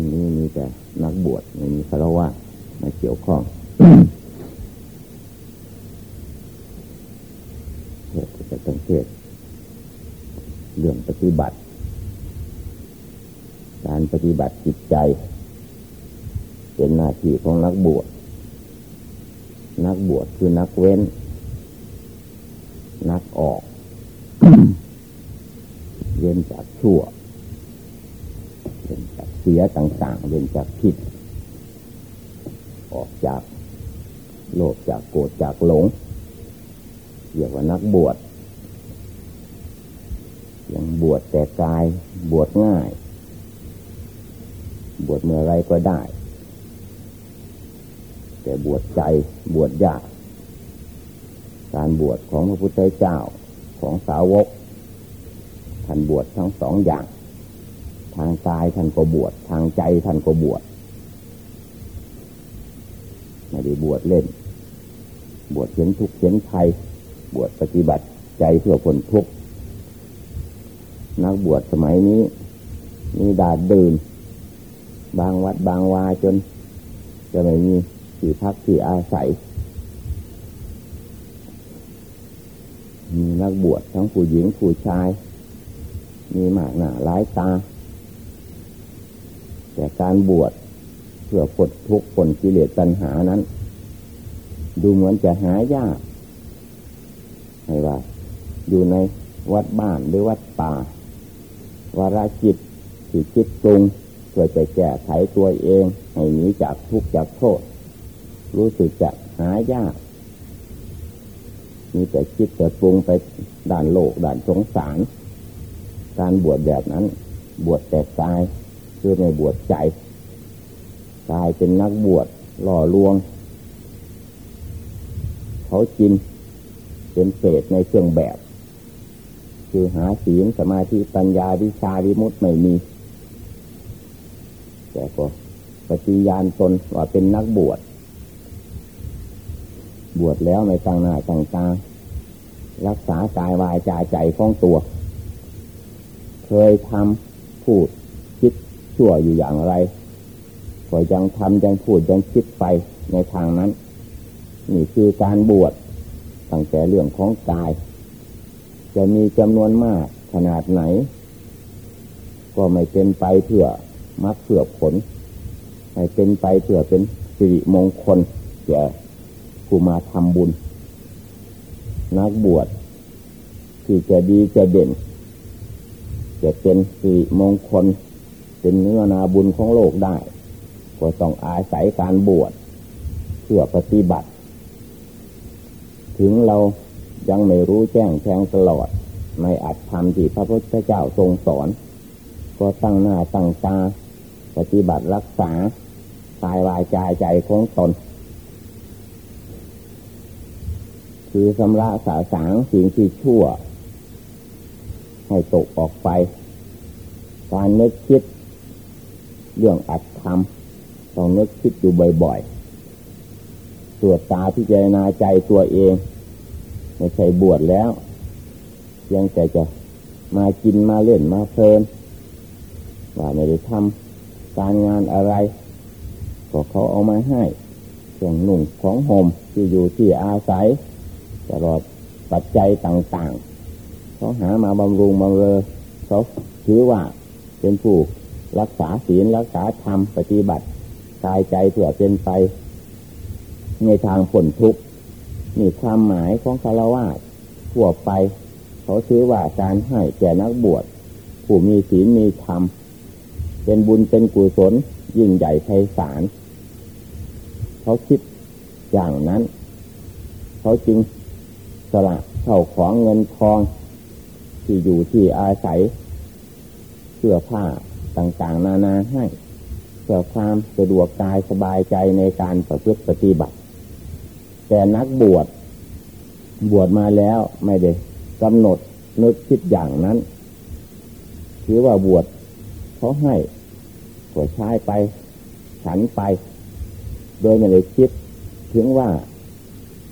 นนี้มีแต่นักบวชไม่มีคารวะมาเกี่ยวข้องเทศจะต้องเทศเรื่องปฏิบัติ การปฏิบัติจิตใจ เป็นหน้าที่ของนักบวชนักบวชคือนักเว้น นักออก เว้นจากชั่ว ยต่าง ๆ เว้นจากผิด ออกจากโลภจากโกรธจากหลงเรียกว่านักบวชยังบวชแต่กายบวชง่าย บวชเมื่อไรก็ได้ แต่บวชใจบวชยากการบวชของพระพุทธเจ้าของสาวกท่านบวชทั้งสองอย่าง ทางกายท่านก็บวชทางใจท่านก็บวชไม่ได้บวชเล่น บวชเห็นทุกข์เห็นภัยบวชปฏิบัติใจเพื่อผลทุกนักบวชสมัยนี้มีดาดดื่นบางวัดบางวาจน จะไม่มีที่พักที่อาศัยมีนักบวชทั้งผู้หญิงผู้ชาย มีหมากหนาหลายตา แต่การบวชเพื่อปลดทุกข์ผลกิเลสตัณหานั้น ดูเหมือนจะหายากให้ว่า อยู่ในวัดบ้านหรือวัดป่าวาระจิตที่คิดตรงเพื่อจะแก้ไขตัวเอง ให้หนีจากทุกข์จากโทษ รู้สึกจะหายาก มีแต่คิดแต่ปรุงไปด่านโลกด่านสงสาร การบวชแบบนั้น บวชแต่กาย คือไม่บวชใจกายเป็นนักบวชหล่อลวง เขาจินเป็นเศษในเครื่องแบบ คือหาศีลสมาธิปัญญาวิชาวิมุตไม่มี แต่ก็ปฏิญาณตนว่าเป็นนักบวช บวชแล้วไม่ตั้งหน้าตั้งตารักษากายวายจาใจของตัว เคยทำพูด ชั่วอยู่อย่างไรก็ยังทำยังพูดยังคิดไปในทางนั้น นี่คือการบวชตั้งแต่เรื่องของกาย จะมีจำนวนมากขนาดไหน ก็ไม่เป็นไปเพื่อมัดเพื่อผลไม่เป็นไปเพื่อเป็นสิริมงคลแก่ผู้มาทำบุญ นักบวชที่จะดีจะเด่น จะเป็นสิริมงคล เป็นเนื้อนาบุญของโลกได้ ก็ต้องอาศัยการบวชเพื่อปฏิบัติ ถึงเรายังไม่รู้แจ้งแทงตลอดไม่อาจทำที่พระพุทธเจ้าทรงสอน ก็ตั้งหน้าตั้งตาปฏิบัติรักษากายวายใจใจของตน คือสำระสาสางสิ่งที่ชั่ว ให้ตกออกไป การนึกคิด เรื่องอัดทำต้องนึกคิดอยู่บ่อยๆตรวจตาพิจารณาใจตัวเอง ไม่ใช่บวชแล้วยังแต่จะมากินมาเล่นมาเพลินว่าไม่ได้ทำการงานอะไร ก็เขาเอามาให้เครื่องนุ่งของห่มที่อยู่ที่อาศัยตลอดปัจจัยต่างๆเขาหามาบำรุงบำเรอเขาถือว่าเป็นผู้ รักษาศีลรักษาธรรมปฏิบัติกายใจเพื่อเป็นไป ในทางผลทุกข์นี่ความหมายของคารวะทั่วไป เขาซื้อว่าการให้แก่นักบวชผู้มีศีลมีธรรมเป็นบุญเป็นกุศลยิ่งใหญ่ไพศาลเขาคิดอย่างนั้น เขาจึงสละเข้าของเงินทอง ที่อยู่ที่อาศัยเสื้อผ้า ต่างๆ นานาให้เพื่อความสะดวกกายสบายใจในการประพฤติปฏิบัติ แต่นักบวชบวชมาแล้วไม่ได้กำหนดนึกคิดอย่างนั้นถือว่าบวชเขาให้ก็ใช้ไปฉันไป โดยไม่ได้คิด ถึงว่า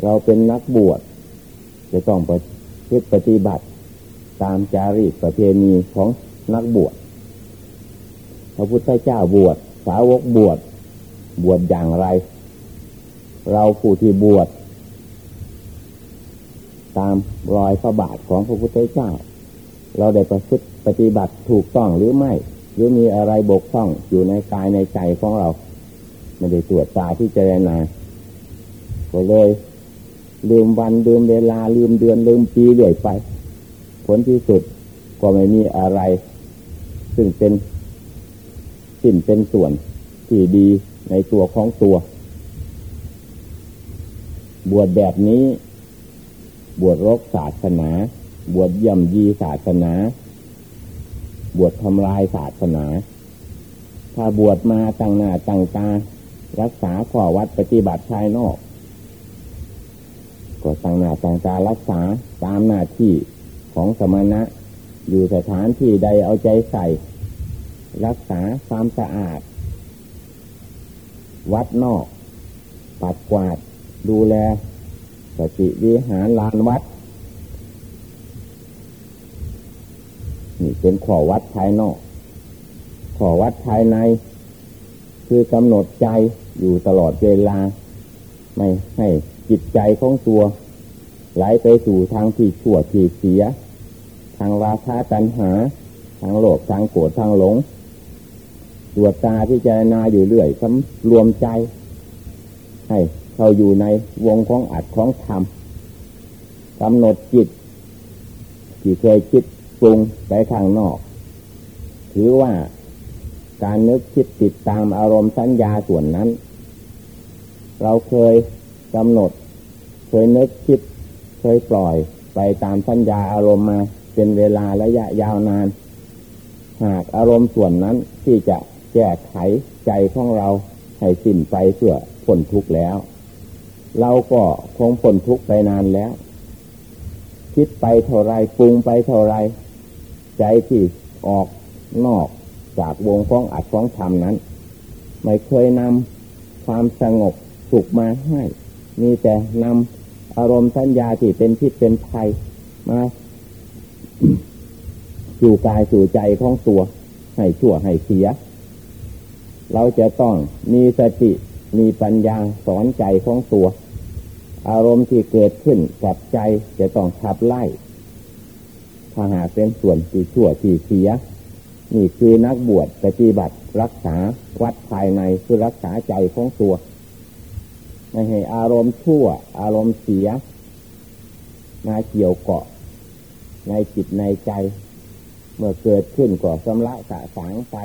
เราเป็นนักบวชจะต้องปฏิปฏิบัติตามจารีตประเพณีของนักบวช พระพุทธเจ้าบวชสาวกบวชบวชอย่างไร เราผู้ที่บวชตามรอยพระบาทของพระพุทธเจ้า เราได้ประพฤติปฏิบัติถูกต้องหรือไม่ หรือมีอะไรบกพร่องอยู่ในกายในใจของเรา ไม่ได้ตรวจตาที่เจรนาก็เลย ลืมวันลืมเวลาลืมเดือนลืมปีเรื่อยไป ผลที่สุดก็ไม่มีอะไร ซึ่งเป็น สิ่นเป็นส่วนที่ดีในตัวของตัว บวชแบบนี้ บวชรกศาสนา บวชย่ำยีศาสนา บวชทำลายศาสนา ถ้าบวชมาตั้งหน้าตั้งตา รักษาข้อวัดปฏิบัติภายนอก ก็ตั้งหน้าตั้งตารักษาตามหน้าที่ของสมณะ อยู่สถานที่ใดเอาใจใส่ รักษาความสะอาด วัดนอกปัดกวาดดูแลสติวิหารลานวัด นี่เป็นขอวัดภายนอก ขอวัดภายใน คือกำหนดใจอยู่ตลอดเวลา ไม่ให้จิตใจของตัวไหลไปสู่ทางที่ชั่วที่เสีย ทางราคาตัณหา ทางโลภทางโกรธทางหลง ตรวจตาที่จะนาอยู่เรื่อยสำรวมใจ ให้เขาอยู่ในวงของอัดของธรรมกำหนดจิต ที่เคยคิดปรุงไปข้างนอก ถือว่าการนึกคิดติดตามอารมณ์สัญญาส่วนนั้น เราเคยกำหนด เคยนึกคิด เคยปล่อยไปตามสัญญาอารมณ์มา เป็นเวลาระยะยาวนาน หากอารมณ์ส่วนนั้นที่จะ แก้ไขใจของเราให้สิ้นไปเพื่อพ้นทุกข์แล้ว เราก็คงพ้นทุกข์ไปนานแล้ว คิดไปเท่าไรปรุงไปเท่าไร ใจที่ออกนอกจากวงของอัดของธรรมนั้น ไม่เคยนำความสงบสุขมาให้ มีแต่นำอารมณ์สัญญาที่เป็นพิษเป็นภัยมาสู่กายสู่ใจของตัว ให้ชั่วให้เสีย เราจะต้องมีสติมีปัญญาสอนใจของตัว อารมณ์ที่เกิดขึ้นกับใจจะต้องขับไล่ถ้าหากเป็นส่วนที่ชั่วที่เสีย นี่คือนักบวชปฏิบัติรักษาวัดภายในคือรักษาใจของตัว ไม่ให้อารมณ์ชั่ว อารมณ์เสียมาเกี่ยวเกาะ ในจิตในใจ เมื่อเกิดขึ้นก็สำละสะสางไป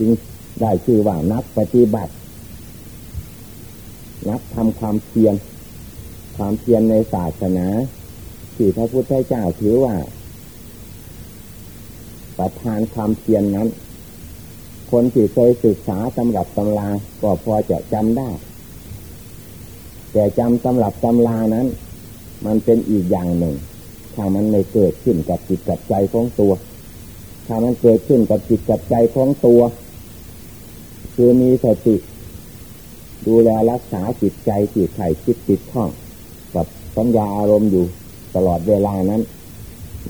จึงได้ชื่อว่านักปฏิบัติ นักทำความเพียรความเพียรในศาสนาที่พระพุทธเจ้าถือว่า ประทานความเพียรนนั้น คนที่เคยศึกษาสำรับตำราก็พอจะจำได้ แต่จำสำรับตำรานั้น มันเป็นอีกอย่างหนึ่ง ถ้ามันไม่เกิดขึ้นกับจิตกับใจของตัว ถ้ามันเกิดขึ้นกับจิตกับใจของตัว คือมีสติ ดูแลรักษาจิตใจจิตไข่คิดติดข้อง กับสัญญาอารมณ์อยู่ตลอดเวลานั้น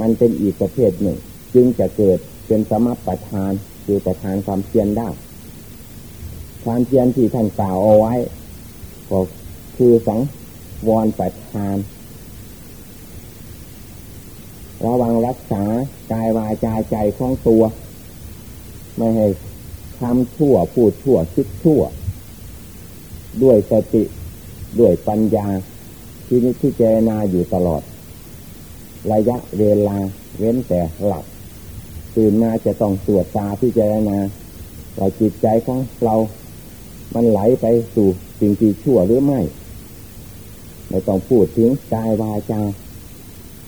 มันเป็นอีกประเภทหนึ่ง จึงจะเกิดเป็นสมประทานคือประทานความเพียรได้ความเพียรที่ท่านกล่าวเอาไว้ก็คือสังวรประทานระวังรักษากายวาจาใจของตัว ไม่ให้ ทำชั่วพูดชั่วคิดชั่ว ด้วยสติด้วยปัญญาที่นิที่เจนาอยู่ตลอด ระยะเวลาเว้นแต่หลับตื่นมาจะต้องตรวจตาพิจารณาว่าจิตใจของเรา มันไหลไปสู่สิ่งที่ชั่วหรือไม่ไม่ต้องพูดถึงกายวาจา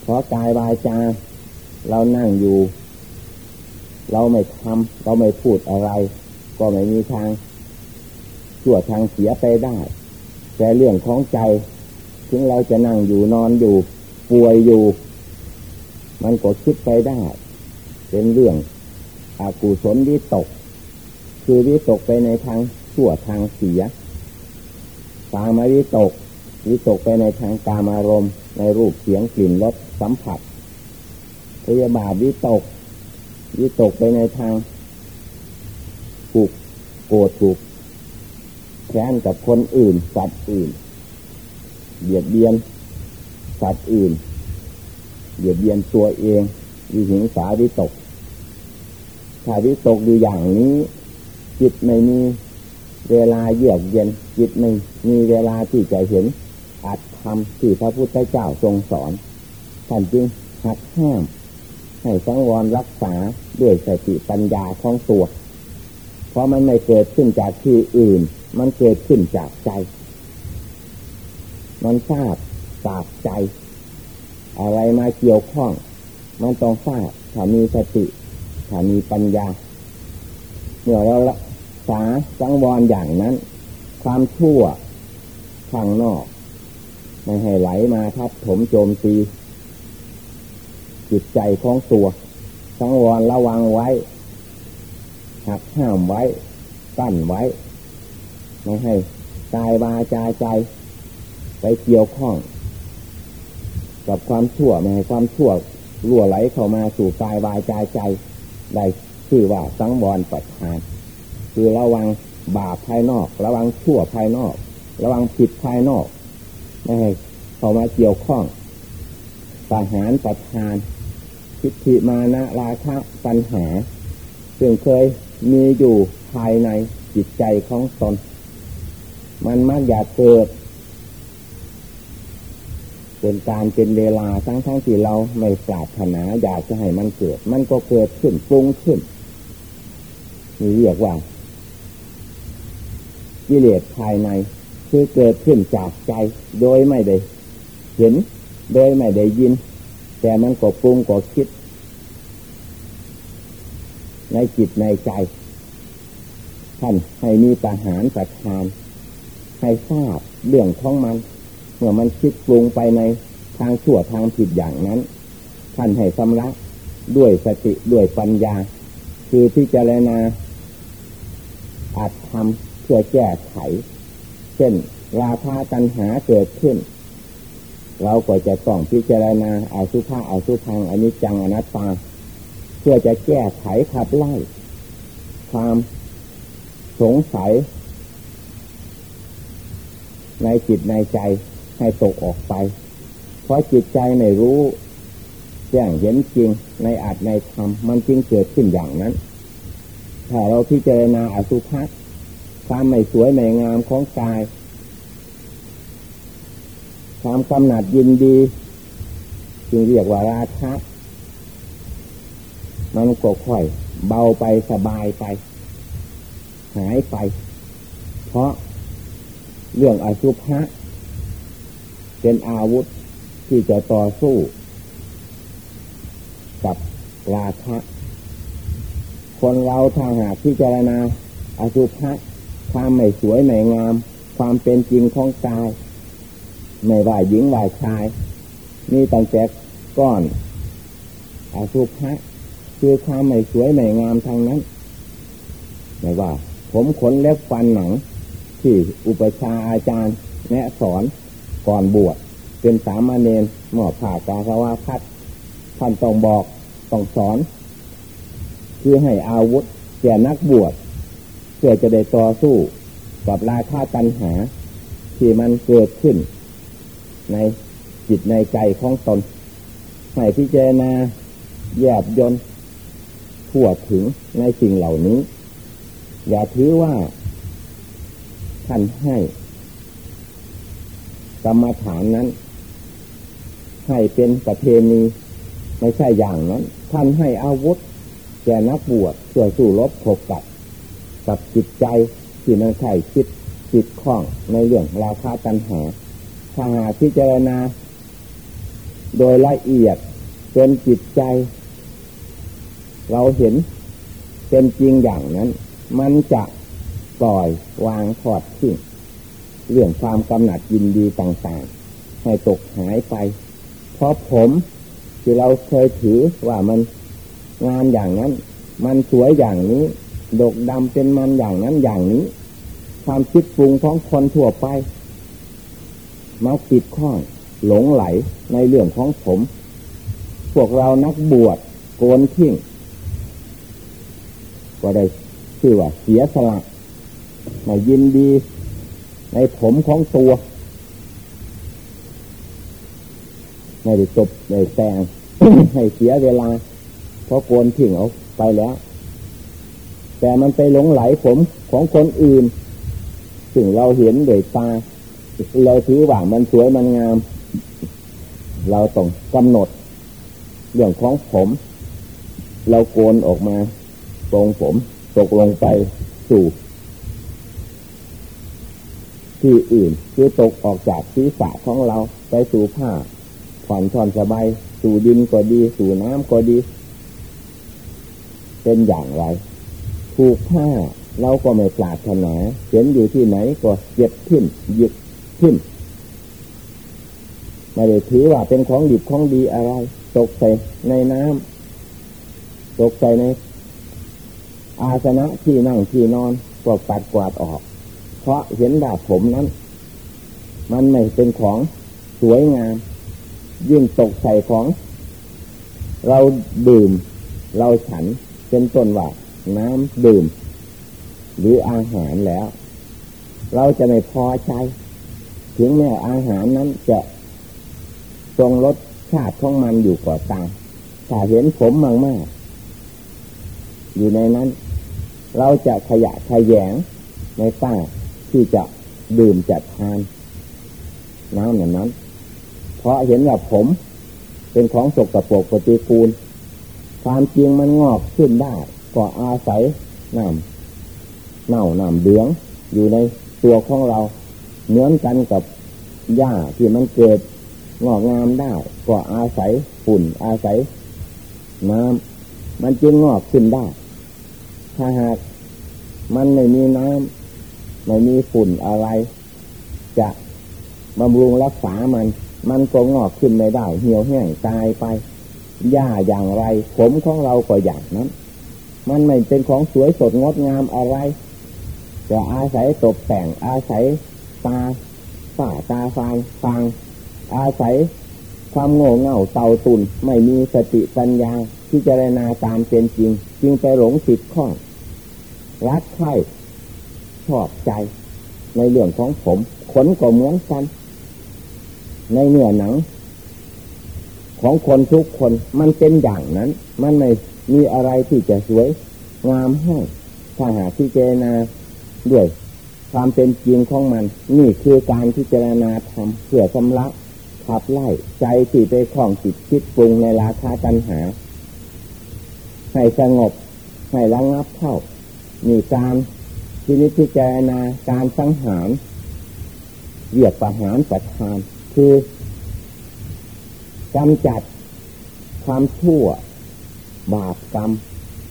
เพราะกายวาจา เรานั่งอยู่ เราไม่ทำเราไม่พูดอะไร ก็ไม่มีทางชั่วทางเสียไปได้ แต่เรื่องของใจ ถึงเราจะนั่งอยู่นอนอยู่ ป่วยอยู่ มันก็คิดไปได้ เป็นเรื่องอากุศลวิตก คือวิตกไปในทางชั่วทางเสียตามาวิตกวิตกไปในทางกามอารมณ์ ในรูปเสียงกลิ่นรสสัมผัสพยาบาทวิตกวิตกไปในทาง ถูกโกรธถูกแค้นกับคนอื่น สัตว์อื่นเบียดเบียน สัตว์อื่นเบียดเบียนตัวเองวิหิงสาวิตกถ้าวิตกอยู่อย่างนี้ จิตไม่มีเวลาเยือกเย็น จิตไม่มีเวลาที่จะเห็นอัดทำที่พระพุทธเจ้าทรงสอนท่านจึงหักห้าม ให้สังวรรักษาด้วยสติปัญญาของตัว เพราะมันไม่เกิดขึ้นจากที่อื่น มันเกิดขึ้นจากใจ มันทราบทราบใจ อะไรมาเกี่ยวข้อง มันต้องทราบถ้ามีสติถ้ามีปัญญาเมื่อเราละษาสังวรอย่างนั้น ความชั่วข้างนอกไม่ให้ไหลมาทับถมโจมตี จิตใจของตัว สังวรระวังไว้ หักห้ามไว้กั้นไว้ ไม่ให้กายวาจาใจ ไปเกี่ยวข้อง กับความชั่วไม่ให้ความชั่วรั่วไหลเข้ามาสู่กายวาจาใจได้ชื่อว่าสังวรประทาน คือระวังบาปภายนอก ระวังชั่วภายนอก ระวังผิดภายนอก ไม่ให้เข้ามาเกี่ยวข้องประหารประทานทิฏฐิมานะราคะปัญหา ซึ่งเคย มีอยู่ภายในจิตใจของตน มันมักอยากเกิด เป็นการเป็นเวลาทั้งทั้งที่เราไม่ปรารถนาอยากจะให้มันเกิด มันก็เกิดขึ้นปรุงขึ้นนี่เรียกว่ากิเลสภายในคือเกิดขึ้นจากใจโดยไม่ได้เห็น โดยไม่ได้ยิน แต่มันก็ปรุงก็คิด ในจิตในใจ ท่านให้มีประหารประทาน ให้ทราบเรื่องของมัน เมื่อมันคิดปรุงไปในทางชั่วทางผิดอย่างนั้น ท่านให้สำลักด้วยสติด้วยปัญญา คือที่เจรณาอาจทำเพื่อแก้ไข เช่น ราคาตัญหาเกิดขึ้น เราก็จะต้องพิจารณาอาสุภาอาสุพังอนิจจังอนัตตา เพื่อจะแก้ไขขับไล่ ความสงสัย ในจิตในใจให้ตกออกไป เพราะจิตใจไม่รู้แจ้งเห็นจริงในอาจในธรรมมันจึงเกิดขึ้นอย่างนั้น ถ้าเราพิจารณาอสุภะความไม่สวยไม่งามของกาย ความกำหนัดยินดี จึงเรียกว่าราคะ มันก็ค่อย เบาไปสบายไป หายไป เพราะเรื่องอสุภะเป็นอาวุธที่จะต่อสู้ กับราคะคนเราถ้าหากพิจารณาอสุภะความไม่สวยไม่งาม ความเป็นจริงของกาย ไม่ว่าหญิงว่าชาย มีตั้งแต่ก้อนอสุภะ คือความไม่สวยไม่งามทางนั้นไม่ว่า ผมขนเล็บฟันหนัง ที่อุปชาอาจารย์ แนะสอนก่อนบวชเป็นสามเณรหมอบผ่ากาสวาพัดท่านต้องบอกต้องสอน คือให้อาวุธแก่นักบวชเพื่อจะได้ต่อสู้กับราคาตัญหา ที่มันเกิดขึ้น ในจิตในใจของตนให้พิจารณาแยบยน ทั่วถึงในสิ่งเหล่านี้ อย่าถือว่าท่านให้กรรมฐานนั้น ให้เป็นประเพณีไม่ใช่อย่างนั้น ท่านให้อาวุธแก่นักบวชเพื่อสู้รบขบกับกับจิตใจที่มันใช่คิดจิตคล้องในเรื่องราคาตัญหาถ้าหาพิจารณา โดยละเอียดเป็นจิตใจ เราเห็นเป็นจริงอย่างนั้น มันจะปล่อยวางถอดทิ้งเรื่องความกำหนัดยินดีต่างๆ ให้ตกหายไป เพราะผมที่เราเคยถือว่ามันงามอย่างนั้น มันสวยอย่างนี้ดกดำเป็นมันอย่างนั้นอย่างนี้ ความคิดปรุงของคนทั่วไปมาติดข้องหลงไหลในเรื่องของผม พวกเรานักบวชโกนทิ้ง ก็ได้คือว่าเสียสละไมายินดีในผมของตัวไม่ได้จบไม่แต่งให้เสียเวลา เพราะโกนทิ้งเอาไปแล้ว แต่มันไปหลงไหลผมของคนอื่นซึ่งเราเห็นโดยตาเราถือว่ามันสวยมันงาม เราต้องกำหนด เรื่องของผม เราโกนออกมา ตรงผมตกลงไปสู่ที่อื่นคือตกออกจากศีรษะของเราไปสู่ผ้าผ่อนทอนสบายสู่ดินก็ดี สู่น้ำก็ดี เป็นอย่างไรถูกผ้าเราก็ไม่ปราถนาเห็นอยู่ที่ไหนก็เจ็บขึ้นหยิบขึ้นไม่ได้ถือว่าเป็นของดิบของดีอะไร ตกใส่ในน้ำตกใส่ใน อาสนะที่นั่งที่นอนก็ปัดกวาดออก เพราะเห็นดาบผมนั้น มันไม่เป็นของสวยงาม ยิ่งตกใส่ของ เราดื่ม เราฉันเป็นต้นว่าน้ำดื่ม หรืออาหารแล้ว เราจะไม่พอใจ ถึงแม้อาหารนั้นจะทรงรสชาติของมันอยู่ก่อตามถ้าเห็นผมมากมากอยู่ในนั้น เราจะขยะขยแงในต้าที่จะดื่มจะทานน้ำอย่างนั้น เพราะเห็นว่าผมเป็นของสกรปรกปฏิกูลความจริงมันงอกขึ้นได้ก็อาศัยน้ำเน่าน้ำเดือง อยู่ในตัวของเราเหมือนกันกับหญ้าที่มันเกิดงอกงามได้ ก็อาศัยฝุ่นอาศัยน้ำมันจึงงอกขึ้นได้ ถ้าหากมันไม่มีน้ำไม่มีฝุ่นอะไร จะบำรุงรักษามัน มันก็งอกขึ้นไม่ได้เหี่ยวแห้งตายไปหญ้าอย่างไร ผมของเราก็อย่างนั้น มันไม่เป็นของสวยสดงดงามอะไรจะอาศัยตกแต่งอาศัยตาฝ่าตาฟางฟังอาศัยความโง่เง่าเต่าตุนไม่มีสติปัญญา ที่จะรนาตามเป็นจริง จึงไปหลงติดข้องรักใคร่ชอบใจ ในเรื่องของผม ขนก็เหมือนกัน ในเนื้อหนัง ของคนทุกคนมันเป็นอย่างนั้น มันไม่มีอะไรที่จะสวย งามให้ถ้าหากพิจารณาด้วยความเป็นจริงของมัน นี่คือการพิจารณาทำเพื่อชำระขับไล่ใจที่ไปคล้องจิตคิดปรุงในราคาตัญหา ให้สงบ ให้ระงับเข้ามีการทีนิพิจารณาการสังหารเหยียบประหารประทาน คือกำจัดความชั่ว บาปกรรม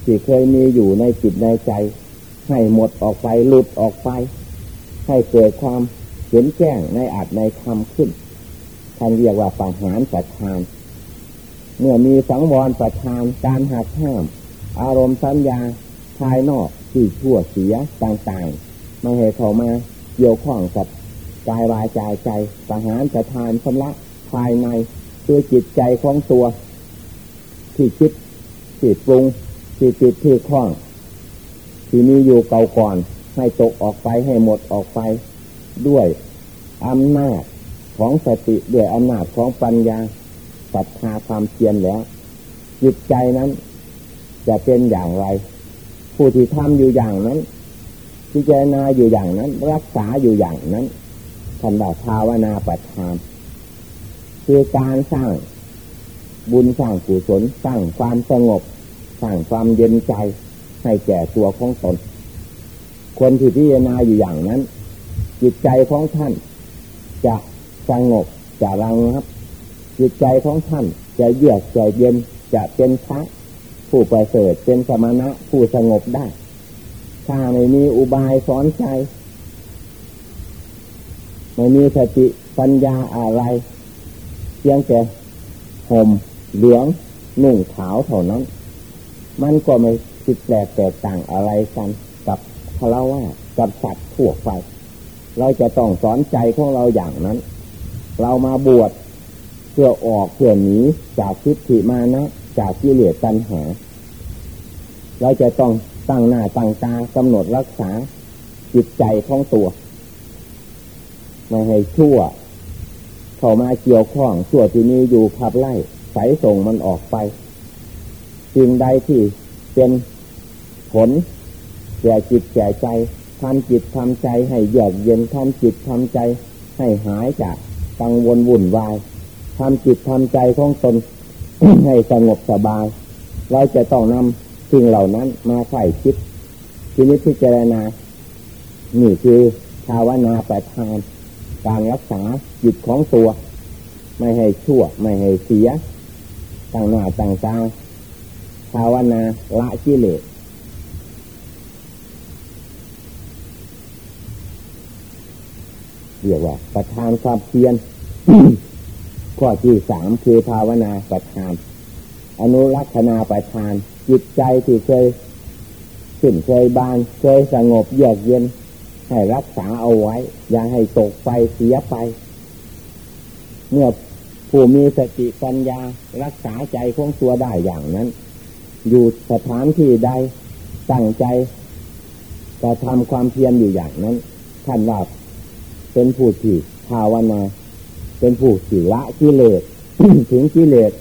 ที่เคยมีอยู่ในจิตในใจ ให้หมดออกไปหลุดออกไป ให้เกิดความเห็นแจ้งในอาจในธรรมขึ้นท่านเรียกว่าปัญหารประทาน เมื่อมีสังวรประทานการหักห้าม อารมณ์สัญญาภายนอกที่ชั่วเสียต่างๆไม่ให้เข้ามาเกี่ยวข้องกับกายวายใจใจประหารจะทานชำระภายในตัวจิตใจของตัว ที่คิดที่ปรุงที่จิตที่คล้อง ที่มีอยู่เก่าก่อน ให้ตกออกไปให้หมดออกไป ด้วยอำนาจของสติด้วยอำนาจของปัญญา ศรัทธาความเพียรแล้ว จิตใจนั้น จะเป็นอย่างไร ผู้ที่ทำอยู่อย่างนั้นพิจารณาอยู่อย่างนั้น รักษาอยู่อย่างนั้นท่านว่าภาวนาปัฏฐานคือการสร้างบุญสร้างกุศลสร้างความสงบสร้างความเย็นใจให้แก่ตัวของตนคนที่พิจารณาอยู่อย่างนั้น จิตใจของท่าน จะสงบจะรังครับ จิตใจของท่านจะเยือกจะเย็นจะเป็นพระผู้ประเสริฐเป็นสมณะผู้สงบได้ ถ้าไม่มีอุบายสอนใจ ไม่มีสติปัญญาอะไรเพียงแต่ห่มเหลืองหนุ่งขาวเท่านั้น มันก็ไม่ติดแปลกแตกต่างอะไรกันกับพระว่ากับสัตว์ทั่วไป เราจะต้องสอนใจของเราอย่างนั้น เรามาบวช เพื่อออกเพื่อหนีจากทิฏฐิมานะจากกิเลสตัณหา เราจะต้องตั้งหน้าตั้งตากำหนดรักษาจิตใจของตัวไม่ให้ชั่ว เข้ามาเกี่ยวข้องชั่วที่นี้อยู่ขับไล่ใสส่งมันออกไปสิ่งใดที่เป็นผลแก่จิตแก่ใจทำจิตทำใจให้เยือกเย็นทำจิตทำใจให้หายจากกังวลวุ่นวาย ทำจิตทำใจของตนให้สงบสบาย เราจะต้องนำสิ่งเหล่านั้นมาใส่คิดทีนี้พิจารณา นี่คือภาวนาประทานการรักษาจิตของตัว ไม่ให้ชั่ว ไม่ให้เสียต่างหน้าต่างตาภาวนาละกิเลสเรียกว่าประทานความเพียร ข้อที่สามคือภาวนาประทาน อนุรักษณาประทาน จิตใจที่เคยขึ้นเคยบานเคยสงบเยือกเย็น ให้รักษาเอาไว้ อย่าให้ตกไปเสียไป เมื่อผู้มีสติปัญญารักษาใจของตัวได้อย่างนั้น อยู่สถานที่ใดตั้งใจจะทำความเพียรอยู่อย่างนั้น ท่านว่าเป็นผู้ที่ภาวนา เป็นผู้ที่ละกิเลสถึงกิเลส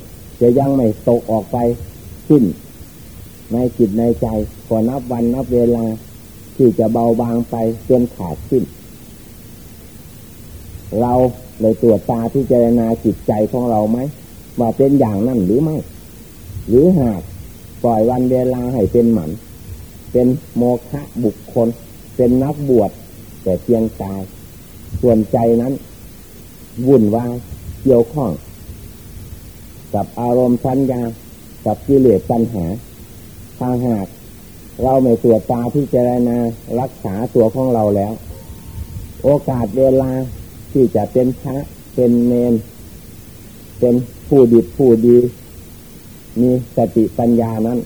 จะยังไม่ตกออกไปสิ้น ในจิตในใจก็นับวันนับเวลาที่จะเบาบางไปจนขาดสิ้น เราเลยตรวจตาที่เจรณาจิตใจของเราไหมว่าเป็นอย่างนั้นหรือไม่ หรือหากปล่อยวันเวลาให้เป็นหมัน เป็นโมฆะบุคคล เป็นนักบวชแต่เพียงกาย ส่วนใจนั้น วุ่นวายเกี่ยวข้อง กับอารมณ์สัญญากับกิเลสปัญหาถ้าหาก เราไม่ตรวจตาที่เจรณารักษาตัวของเราแล้ว โอกาสเวลาที่จะเป็นพระเป็นเนนเป็นผู้ดีผู้ดี มีสติปัญญานั้น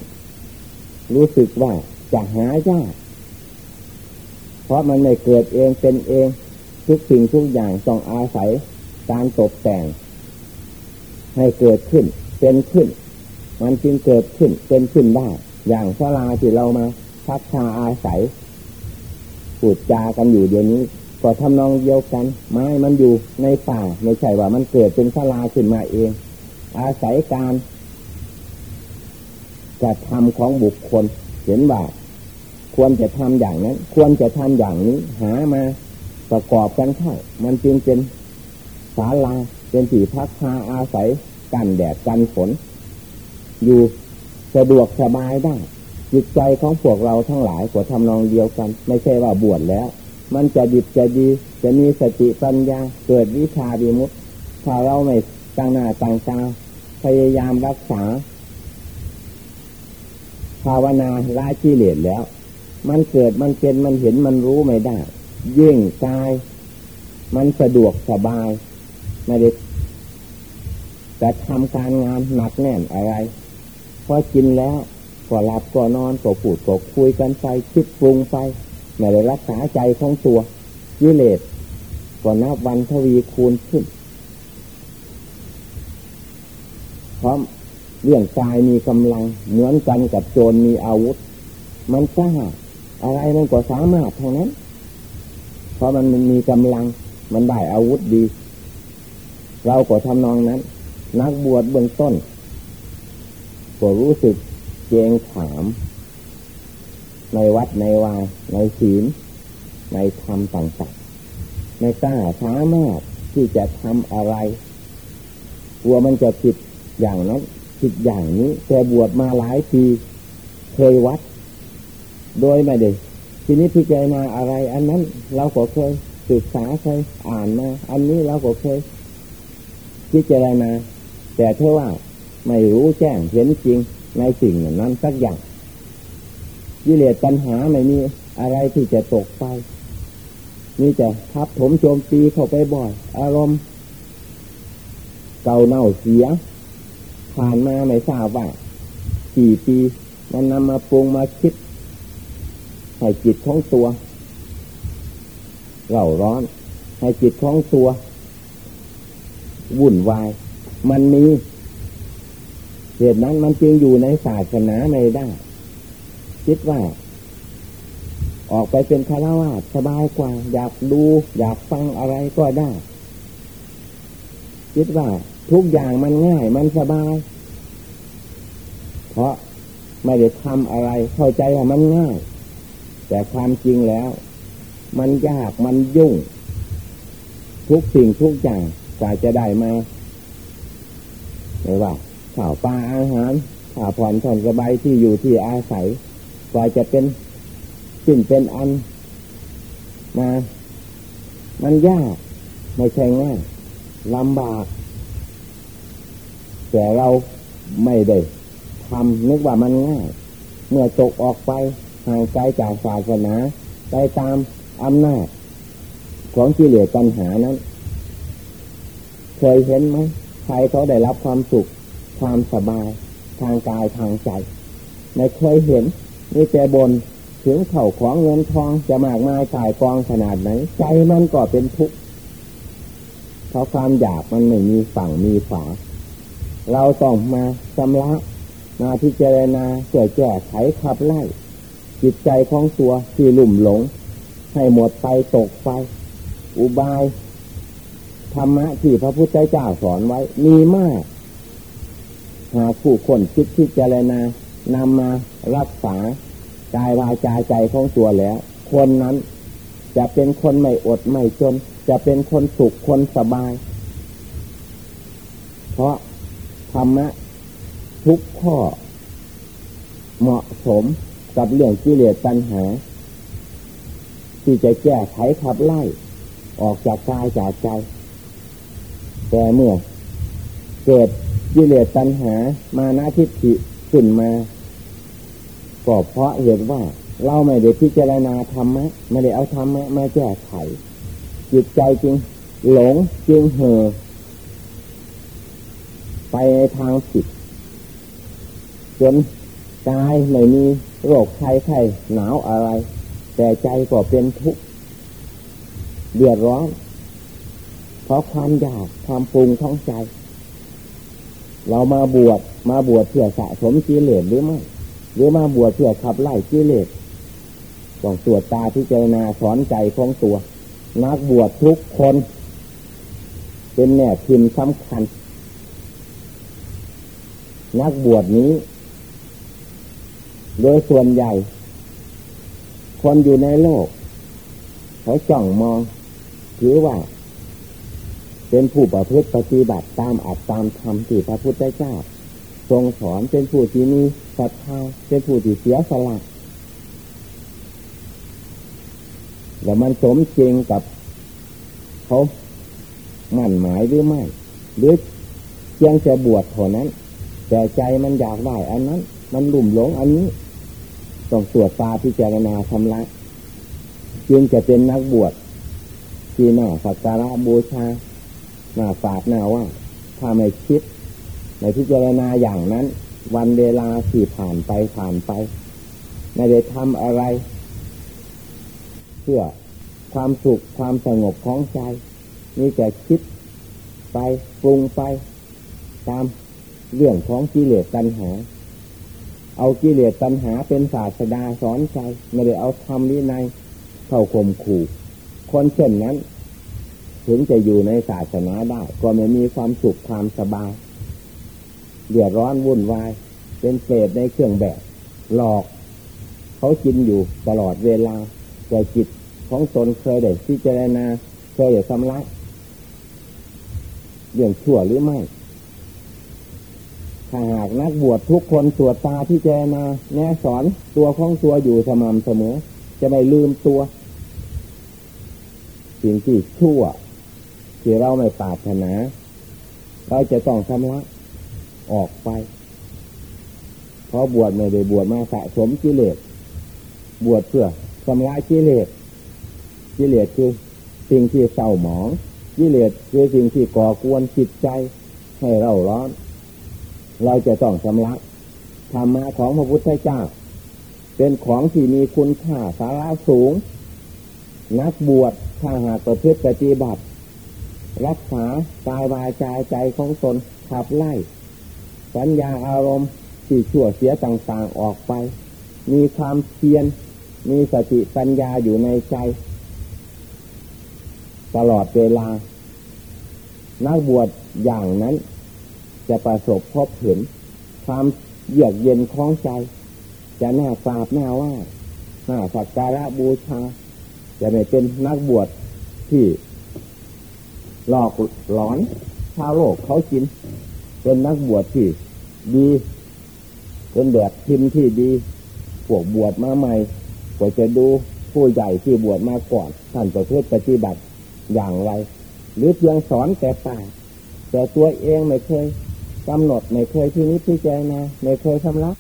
รู้สึกว่าจะหายากเพราะมันไม่เกิดเองเป็นเอง ทุกสิ่งทุกอย่างต้องอาศัย การตกแต่ง ให้เกิดขึ้น เป็นขึ้น มันจึงเกิดขึ้น เป็นขึ้นได้ อย่างสลาที่เรามาพัฒนาอาศัยปูดจากันอยู่เดี๋ยวนี้ ก็ทำนองเดียวกัน ไม้มันอยู่ในป่าไม่ใช่ว่ามันเกิดเป็นสลาขึ้นมาเอง อาศัยการจะทำของบุคคลเห็นว่าควรจะทำอย่างนั้น ควรจะทำอย่างนี้ หามาประกอบกันเข้ามันจึงเป็น ศาลาเป็นที่พักพาอาศัยกันแดดกันฝน อยู่สะดวกสบายได้ จิตใจของพวกเราทั้งหลายก็ทำนองเดียวกัน ไม่ใช่ว่าบวชแล้ว มันจะดิบจะดี จะมีสติปัญญา เกิดวิชาดีมุตถ้าเราไม่ตั้งหน้าตั้งตาพยายามรักษา ภาวนาละกิเลสแล้ว มันเกิดมันเป็นมันเห็นมันรู้ไม่ได้ยิ่งกาย มันสะดวกสบาย ไม่ได้จะทำการงานหนักแน่นอะไรพอกินแล้วก็หลับก็นอนก็พูดก็คุยกันไปคิดปรุงไปไม่ได้รักษาใจของตัวกิเลสก็นับวันทวีคูณขึ้นเพราะเรื่องกายมีกำลังเหมือนกันกับโจรมีอาวุธ มันกล้าอะไรมันก็สามารถทางนั้น เพราะมันมีกำลังมันได้อาวุธดี เราก็ทำนองนั้น นักบวชเบื้องต้นก็รู้สึกเจงถาม ในวัดในวาในศีล ในธรรมต่างๆในกล้าสามารถที่จะทำอะไรกลัวมันจะผิดอย่างนั้นผิดอย่างนี้แต่บวชมาหลายปีเคยวัด โดยไม่ได้ทีนี้พิจารณาอะไร อันนั้นเราก็เคยศึกษาเคยอ่านมา อันนี้เราก็เคย พิจารณาแต่เท่าว่าไม่รู้แจ้งเห็นจริงในสิ่งนั้นสักอย่างกิเลสปัญหาไม่มีอะไรที่จะตกไปมีแต่ทับถมโจมตีเข้าไปบ่อย อารมณ์ เก่าเน่าเสีย ผ่านมาไม่ทราบว่ากี่ปีมันนำมาปรุงมาคิดให้จิตของตัวเราร้อน ให้จิตของตัว วุ่นวาย มันมีเหตุนั้นมันจึงอยู่ในศาสนาไม่ได้ คิดว่า ออกไปเป็นคารวะสบายกว่า อยากดู อยากฟังอะไรก็ได้ คิดว่า ทุกอย่างมันง่าย มันสบาย เพราะไม่ได้ทำอะไร เข้าใจว่ามันง่าย แต่ความจริงแล้ว มันยากมันยุ่ง ทุกสิ่งทุกอย่าง กว่าจะได้มาไม่ว่าข่าวปลาอาหารข่าวผ่อนผ่อนสบายที่อยู่ที่อาศัย กว่าจะเป็นสิ่งเป็นอันมา มันยาก ไม่ใช่ง่ายลำบาก แต่เราไม่ได้ทำนึกว่ามันง่าย เมื่อตกออกไปห่างไกลจากศาสนา ไปตามอำนาจของกิเลสปัญหานั้น เคยเห็นไหมใครเขาได้รับความสุข ความสบาย ทางกายทางใจ ไม่เคยเห็นมีแต่บนถึงเข่าของเงินทองจะมากมายกายกองขนาดไหน ใจมันก็เป็นทุกข์เพราะความอยากมันไม่มีฝั่งมีฝา เราต้องมาชำระมาพิจารณาเกิดแก้ไขขับไล่ จิตใจของตัวที่ลุ่มหลง ให้หมดไปตกไป อุบาย ธรรมะที่พระพุทธเจ้าสอนไว้ มีมาก หาผู้คนคิดพิจรณานำมารักษากายวาจาใจของตัวแล้ว คนนั้นจะเป็นคนไม่อดไม่จน จะเป็นคนสุขคนสบาย เพราะธรรมะทุกข้อ เหมาะสมกับเรื่องกิเลสตัณหา ที่จะแก้ไขขับไล่ ออกจากกายจากใจ แต่เมื่อ เกิดกิเลสตัณหามานาทิฏฐิขึ้นมาก็เพราะเหตุว่า เราไม่ได้พิจารณาธรรมะไม่ได้เอาธรรมะมาแก้ไข จิตใจจริงหลงจริงเห่อไปในทางผิดจนกายไม่มีโรคไข้ไข้หนาวอะไร แต่ใจก็เป็นทุกข์เดือดร้อน เพราะความอยากความปรุงท้องใจ เรามาบวชมาบวชเพื่อสะสมกิเลสหรือไม่ หรือมาบวชเพื่อขับไล่กิเลสต้องตรวจตาพิจารณาสอนใจของตัว นักบวชทุกคน เป็นแน่พิมพ์สำคัญ นักบวชนี้ โดยส่วนใหญ่ คนอยู่ในโลกเขาจ้องมอง ถือว่า เป็นผู้ประพฤติปฏิบัติตามอัตตามธรรมที่พระพุทธเจ้าทรงสอนเป็นผู้ที่มีศรัทธาเป็นผู้ที่เสียสละแล้วมันสมจริงกับเขามั่นหมายหรือไม่ หรือเพียงจะบวชเท่านั้น แต่ใจมันอยากได้อันนั้น มันหลุ่มหลงอันนี้ต้องตรวจตาพิจารณาทำละจึงจะเป็นนักบวชที่หน้าสักการะบูชา หน้าฝาดหน้าว่าถ้าไม่คิดในพิจารณาอย่างนั้น วันเวลาที่ผ่านไปผ่านไป ไม่ได้ทำอะไร เพื่อความสุขความสงบของใจนี่จะคิดไปปรุงไป ตามเรื่องของกิเลสตัณหา เอากิเลสตัณหาเป็นศาสดาสอนใจ ไม่ได้เอาทำนี้ในเข้าข่มขู่ คนเช่นนั้น ถึงจะอยู่ในศาสนาได้ ก็ไม่มีความสุขความสบาย เดือดร้อนวุ่นวาย เป็นเศษในเครื่องแบบ หลอก เขากินอยู่ตลอดเวลาแต่จิตของตนเคยได้ที่เจรณาเคยได้สำลักเรื่องชั่วหรือไม่ ถ้าหากนักบวชทุกคนสวดตาที่เจรณาแนะสอนตัวของตัวอยู่สม่ำเสมอ จะไม่ลืมตัว สิ่งที่ชั่ว ที่เราไม่ปรารถนา เราจะต้องชำระออกไป เพราะบวชไม่ได้บวชมาสะสมกิเลส บวชเพื่อชำระกิเลส กิเลสคือสิ่งที่เศร้าหมอง กิเลสคือสิ่งที่ก่อกวนจิตใจ ให้เราร้อน เราจะต้องชำระธรรมะของพระพุทธเจ้า เป็นของที่มีคุณค่าสาระสูง นักบวชถ้าหากประพฤติปฏิบัติ รักษากายวาจาใจของตนขับไล่สัญญาอารมณ์ที่ชั่วเสียต่างๆออกไป มีความเพียรมีสติปัญญาอยู่ในใจ ตลอดเวลา นักบวชอย่างนั้น จะประสบพบเห็น ความเยือกเย็นคล้องใจ จะน่ากราบน่าไหว้น่าสักการะบูชา จะไม่เป็นนักบวชที่ หลอกหลอน ชาวโลกเขากิน เป็นนักบวชที่ดีเป็นแบบพิมพ์ที่ดีพวกบวชมาใหม่ก็จะดูผู้ใหญ่ที่บวชมาก่อนท่านประพฤติปฏิบัติอย่างไร หรือเพียงสอนแต่ปากแต่ตัวเองไม่เคยกำหนดไม่เคยที่นี้พิจารณาไม่เคยชำระ